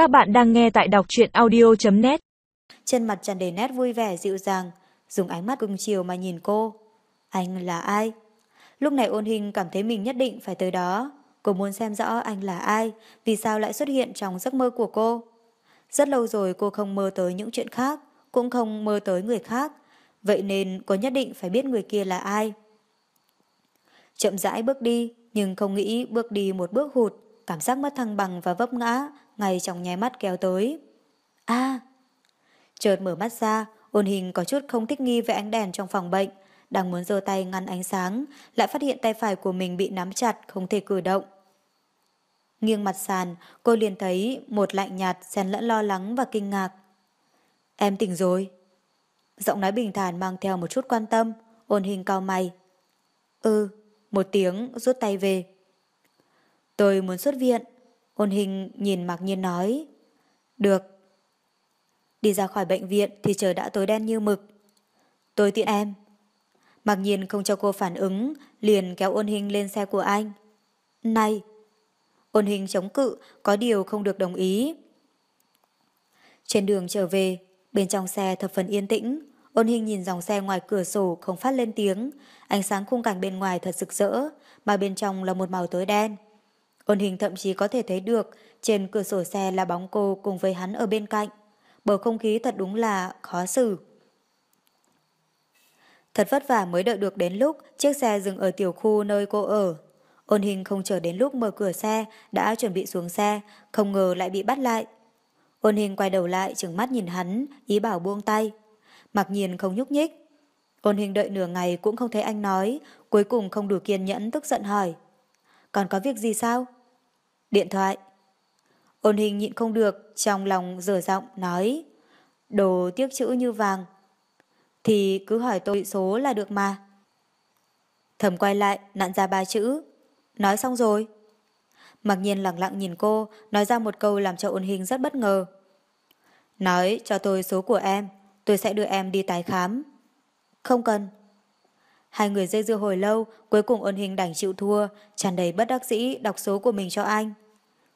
Các bạn đang nghe tại đọc truyện audio.net Trên mặt tràn đầy nét vui vẻ dịu dàng, dùng ánh mắt cùng chiều mà nhìn cô. Anh là ai? Lúc này ôn hình cảm thấy mình nhất định phải tới đó. Cô muốn xem rõ anh là ai, vì sao lại xuất hiện trong giấc mơ của cô. Rất lâu rồi cô không mơ tới những chuyện khác, cũng không mơ tới người khác. Vậy nên cô nhất định phải biết người kia là ai. Chậm rãi bước đi, nhưng không nghĩ bước đi một bước hụt, cảm giác mất thăng bằng và vấp ngã, ngay trong nháy mắt kéo tới. a Chợt mở mắt ra, ôn hình có chút không thích nghi với ánh đèn trong phòng bệnh, đang muốn giơ tay ngăn ánh sáng, lại phát hiện tay phải của mình bị nắm chặt, không thể cử động. Nghiêng mặt sàn, cô liền thấy một lạnh nhạt xen lẫn lo lắng và kinh ngạc. Em tỉnh rồi. Giọng nói bình thản mang theo một chút quan tâm, ôn hình cao mày. Ừ, một tiếng rút tay về. Tôi muốn xuất viện. Ôn hình nhìn mặc nhiên nói. Được. Đi ra khỏi bệnh viện thì trời đã tối đen như mực. Tôi tiện em. Mặc nhiên không cho cô phản ứng, liền kéo ôn hình lên xe của anh. Này! Ôn hình chống cự, có điều không được đồng ý. Trên đường trở về, bên trong xe thập phần yên tĩnh, ôn hình nhìn dòng xe ngoài cửa sổ không phát lên tiếng, ánh sáng khung cảnh bên ngoài thật rực rỡ, mà bên trong là một màu tối đen. Ôn hình thậm chí có thể thấy được trên cửa sổ xe là bóng cô cùng với hắn ở bên cạnh. Bầu không khí thật đúng là khó xử. Thật vất vả mới đợi được đến lúc chiếc xe dừng ở tiểu khu nơi cô ở. Ôn hình không chờ đến lúc mở cửa xe, đã chuẩn bị xuống xe, không ngờ lại bị bắt lại. Ôn hình quay đầu lại trừng mắt nhìn hắn, ý bảo buông tay. Mặc nhiên không nhúc nhích. Ôn hình đợi nửa ngày cũng không thấy anh nói, cuối cùng không đủ kiên nhẫn tức giận hỏi. Còn có việc gì sao? Điện thoại. Ôn hình nhịn không được, trong lòng dở giọng nói. Đồ tiếc chữ như vàng. Thì cứ hỏi tôi số là được mà. Thầm quay lại, nặn ra ba chữ. Nói xong rồi. Mặc nhiên lặng lặng nhìn cô, nói ra một câu làm cho ôn hình rất bất ngờ. Nói cho tôi số của em, tôi sẽ đưa em đi tái khám. Không cần. Hai người dây dưa hồi lâu, cuối cùng ôn hình đành chịu thua, tràn đầy bất đắc dĩ đọc số của mình cho anh.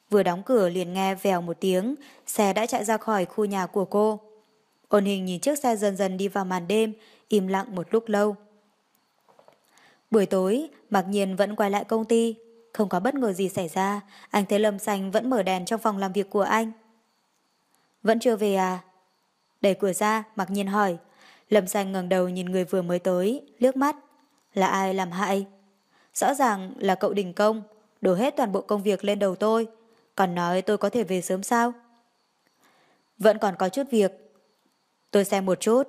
Vừa đóng cửa liền nghe vèo một tiếng, xe đã chạy ra khỏi khu nhà của cô. Ôn hình nhìn chiếc xe dần dần đi vào màn đêm, im lặng một lúc lâu. Buổi tối, mặc nhiên vẫn quay lại công ty. Không có bất ngờ gì xảy ra, anh thấy Lâm Xanh vẫn mở đèn trong phòng làm việc của anh. Vẫn chưa về à? Đẩy cửa ra, mặc nhiên hỏi. Lâm Xanh ngẩng đầu nhìn người vừa mới tới, liếc mắt. Là ai làm hại? Rõ ràng là cậu đình công, đổ hết toàn bộ công việc lên đầu tôi. Còn nói tôi có thể về sớm sao? Vẫn còn có chút việc. Tôi xem một chút.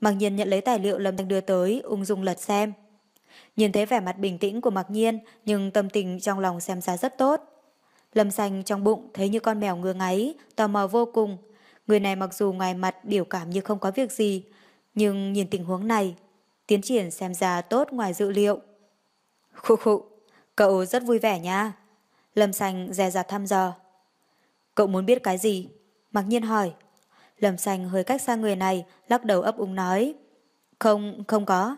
Mặc nhiên nhận lấy tài liệu Lâm Thanh đưa tới, ung dung lật xem. Nhìn thấy vẻ mặt bình tĩnh của Mặc Nhiên, nhưng tâm tình trong lòng xem ra rất tốt. Lâm Xanh trong bụng thấy như con mèo ngứa ngáy, tò mò vô cùng. Người này mặc dù ngoài mặt biểu cảm như không có việc gì, nhưng nhìn tình huống này, tiến triển xem ra tốt ngoài dự liệu. Khụ khụ, cậu rất vui vẻ nha. Lâm Xanh dè dặt thăm dò. Cậu muốn biết cái gì? Mặc nhiên hỏi. Lâm Xanh hơi cách xa người này, lắc đầu ấp úng nói. Không, không có.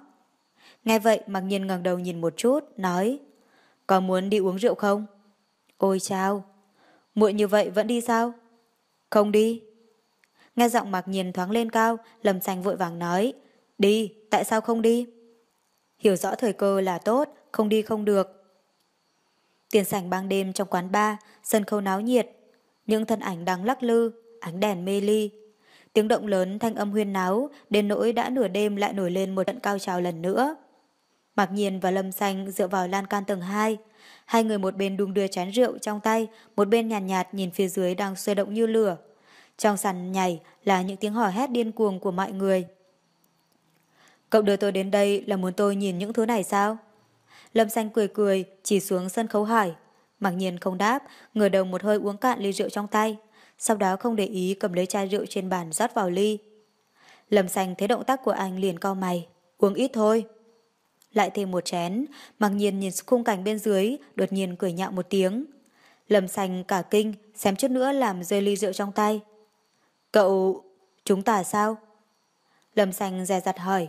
Nghe vậy mặc nhiên ngẩng đầu nhìn một chút, nói. Có muốn đi uống rượu không? Ôi chao, muộn như vậy vẫn đi sao? Không đi. Nghe giọng mặc nhiên thoáng lên cao, Lâm Xanh vội vàng nói. Đi, tại sao không đi? Hiểu rõ thời cơ là tốt, không đi không được. Tiền sảnh ban đêm trong quán bar, sân khấu náo nhiệt. Những thân ảnh đang lắc lư, ánh đèn mê ly. Tiếng động lớn thanh âm huyên náo, đến nỗi đã nửa đêm lại nổi lên một trận cao trào lần nữa. Mạc Nhiên và Lâm Xanh dựa vào lan can tầng 2. Hai người một bên đung đưa chén rượu trong tay, một bên nhàn nhạt, nhạt nhìn phía dưới đang xoay động như lửa. Trong sàn nhảy là những tiếng hò hét điên cuồng của mọi người. Cậu đưa tôi đến đây là muốn tôi nhìn những thứ này sao? Lâm Xanh cười cười, chỉ xuống sân khấu hỏi. Mặc nhiên không đáp, ngửa đầu một hơi uống cạn ly rượu trong tay. Sau đó không để ý cầm lấy chai rượu trên bàn rót vào ly. Lâm Xanh thấy động tác của anh liền cau mày. Uống ít thôi. Lại thêm một chén, mặc nhiên nhìn khung cảnh bên dưới, đột nhiên cười nhạo một tiếng. Lâm Xanh cả kinh, xem chút nữa làm rơi ly rượu trong tay. Cậu... chúng ta sao? Lâm Xanh dè dặt hỏi.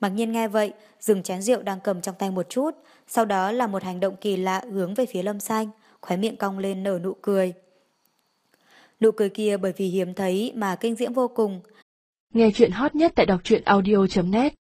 Mặc nhiên nghe vậy, dừng chén rượu đang cầm trong tay một chút, sau đó là một hành động kỳ lạ hướng về phía Lâm Xanh, khóe miệng cong lên nở nụ cười. Nụ cười kia bởi vì hiếm thấy mà kinh diễm vô cùng. Nghe chuyện hot nhất tại đọc truyện audio.net